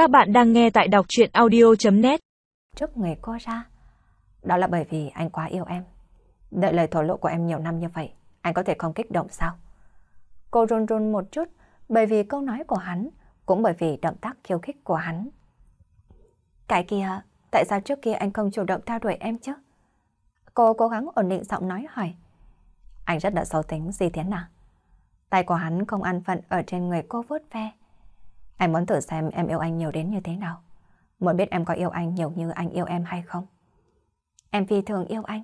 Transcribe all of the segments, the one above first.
Các bạn đang nghe tại đọc chuyện audio.net Trước người cô ra. Đó là bởi vì anh quá yêu em. Đợi lời thổ lộ của em nhiều năm như vậy, anh có thể không kích động sao? Cô run run một chút, bởi vì câu nói của hắn, cũng bởi vì động tác khiêu khích của hắn. Cái kia, tại sao trước kia anh không chủ động theo đuổi em chứ? Cô cố gắng ổn định giọng nói hỏi. Anh rất là xấu tính, gì thế nào? Tay của hắn không an phận ở trên người cô vớt ve. Anh muốn thử xem em yêu anh nhiều đến như thế nào. Muốn biết em có yêu anh nhiều như anh yêu em hay không? Em phi thường yêu anh.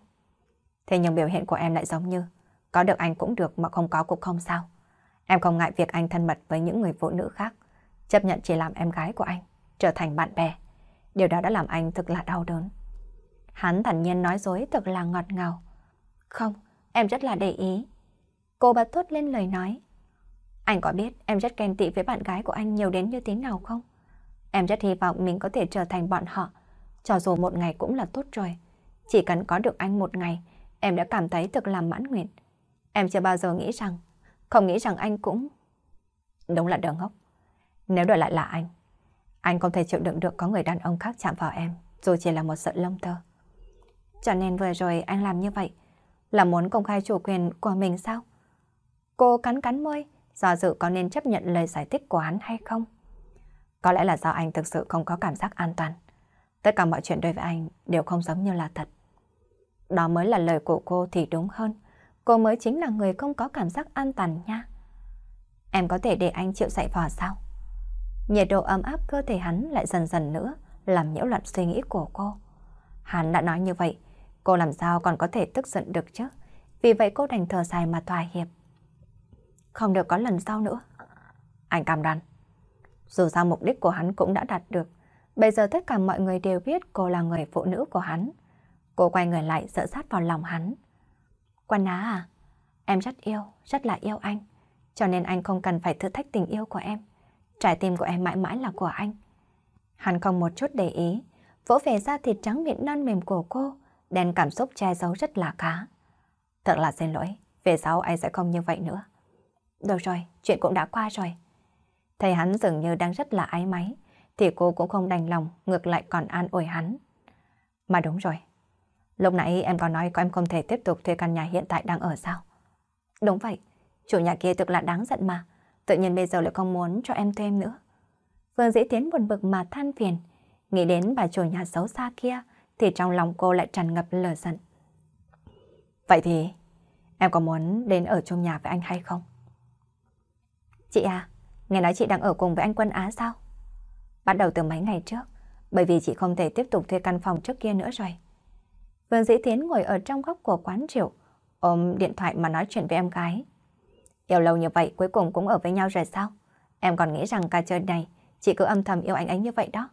Thế nhưng biểu hiện của em lại giống như có được anh cũng được mà không có cũng không sao. Em không ngại việc anh thân mật với những người phụ nữ khác, chấp nhận chỉ làm em gái của anh, trở thành bạn bè. Điều đó đã làm anh thực là đau đớn. Hắn thản nhiên nói dối thật là ngọt ngào. Không, em rất là để ý. Cô bật thốt lên lời nói. Anh có biết em rất ghen tị với bạn gái của anh nhiều đến như thế nào không? Em rất hy vọng mình có thể trở thành bọn họ. Cho dù một ngày cũng là tốt rồi. Chỉ cần có được anh một ngày, em đã cảm thấy thực làm mãn nguyện. Em chưa bao giờ nghĩ rằng, không nghĩ rằng anh cũng... Đúng là đờ ngốc. Nếu đổi lại là anh, anh không thể chịu đựng được có người đàn ông khác chạm vào em, dù chỉ là một sợi lông tơ. Cho nên vừa rồi anh làm như vậy, là muốn công khai chủ quyền của mình sao? Cô cắn cắn môi, do dự có nên chấp nhận lời giải thích của hắn hay không. Có lẽ là do anh thực sự không có cảm giác an toàn. Tất cả mọi chuyện đối với anh đều không giống như là thật. Đó mới là lời của cô thì đúng hơn. Cô mới chính là người không có cảm giác an toàn nha. Em có thể để anh chịu dạy vò sao? Nhiệt độ ấm áp cơ thể hắn lại dần dần nữa làm nhiễu loạn suy nghĩ của cô. Hắn đã nói như vậy, cô làm sao còn có thể tức giận được chứ? Vì vậy cô đành thở dài mà thỏa hiệp. Không được có lần sau nữa. Anh cam đoan. Dù sao mục đích của hắn cũng đã đạt được. Bây giờ tất cả mọi người đều biết cô là người phụ nữ của hắn. Cô quay người lại sợ sát vào lòng hắn. Quan á à, em rất yêu, rất là yêu anh. Cho nên anh không cần phải thử thách tình yêu của em. Trái tim của em mãi mãi là của anh. Hắn không một chút để ý, vỗ về da thịt trắng miệng non mềm của cô, đen cảm xúc che giấu rất là khá. Thật là xin lỗi, về sau anh sẽ không như vậy nữa. Được rồi, chuyện cũng đã qua rồi. Thầy hắn dường như đang rất là ái máy, thì cô cũng không đành lòng, ngược lại còn an ủi hắn. Mà đúng rồi, lúc nãy em có nói có em không thể tiếp tục thuê căn nhà hiện tại đang ở sao? Đúng vậy, chủ nhà kia thực là đáng giận mà, tự nhiên bây giờ lại không muốn cho em thêm nữa. phương Dĩ Tiến buồn bực mà than phiền, nghĩ đến bà chủ nhà xấu xa kia, thì trong lòng cô lại tràn ngập lờ giận. Vậy thì, em có muốn đến ở chung nhà với anh hay không? Chị à, nghe nói chị đang ở cùng với anh Quân Á sao? Bắt đầu từ mấy ngày trước, bởi vì chị không thể tiếp tục thuê căn phòng trước kia nữa rồi. Vương Dĩ Tiến ngồi ở trong góc của quán rượu, ôm điện thoại mà nói chuyện với em gái. Yêu lâu như vậy cuối cùng cũng ở với nhau rồi sao? Em còn nghĩ rằng cả trời này chị cứ âm thầm yêu anh ấy như vậy đó.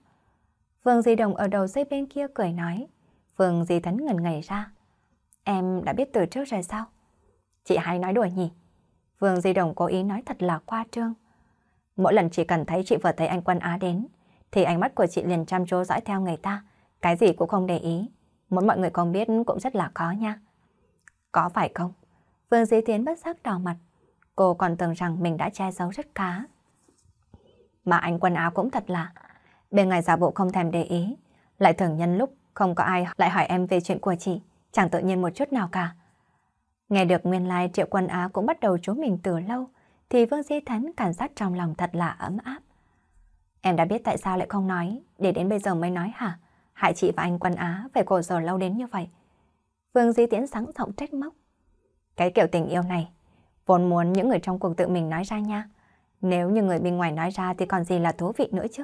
Vương Di Đồng ở đầu dây bên kia cười nói. Vương Di Thấn ngần ngẩy ra. Em đã biết từ trước rồi sao? Chị hay nói đùa nhỉ? Vương Di Đồng cố ý nói thật là qua trương. Mỗi lần chỉ cần thấy chị vừa thấy anh Quân Á đến, thì ánh mắt của chị liền chăm chú dõi theo người ta, cái gì cũng không để ý. Muốn mọi người không biết cũng rất là khó nha. Có phải không? Vương Di Tiến bất giác đỏ mặt. Cô còn tưởng rằng mình đã che giấu rất cá. Mà anh Quân Á cũng thật là, bên ngoài giả bộ không thèm để ý, lại thường nhân lúc không có ai lại hỏi em về chuyện của chị, chẳng tự nhiên một chút nào cả. Nghe được nguyên lai Triệu Quân Á cũng bắt đầu chú mình từ lâu, thì Vương Di Thánh cảm giác trong lòng thật là ấm áp. Em đã biết tại sao lại không nói, để đến bây giờ mới nói hả? Hại chị và anh Quân Á phải cổ giờ lâu đến như vậy. Vương Di Tiễn sáng giọng trách móc. Cái kiểu tình yêu này, vốn muốn những người trong cuộc tự mình nói ra nha. Nếu như người bên ngoài nói ra thì còn gì là thú vị nữa chứ.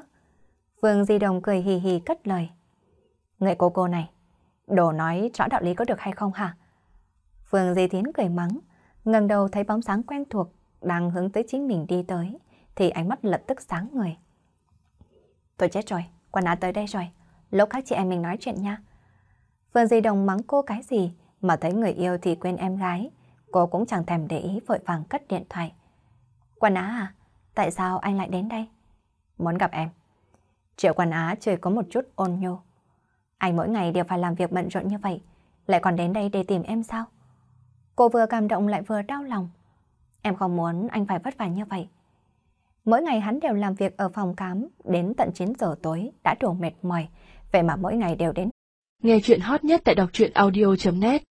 Vương Di Đồng cười hì hì cất lời. Người cô cô này, đồ nói rõ đạo lý có được hay không hả? Phương Di thiến cười mắng, ngẩng đầu thấy bóng sáng quen thuộc đang hướng tới chính mình đi tới, thì ánh mắt lập tức sáng người. Tôi chết rồi, quan á tới đây rồi, lúc khác chị em mình nói chuyện nha. Phương Di Đồng mắng cô cái gì mà thấy người yêu thì quên em gái, cô cũng chẳng thèm để ý vội vàng cất điện thoại. Quan á à, tại sao anh lại đến đây? Muốn gặp em. Triệu Quan Á trời có một chút ôn nhô. Anh mỗi ngày đều phải làm việc bận rộn như vậy, lại còn đến đây để tìm em sao? Cô vừa cảm động lại vừa đau lòng. Em không muốn anh phải vất vả như vậy. Mỗi ngày hắn đều làm việc ở phòng khám đến tận 9 giờ tối đã đủ mệt mỏi, vậy mà mỗi ngày đều đến. Nghe chuyện hot nhất tại đọc truyện audio.net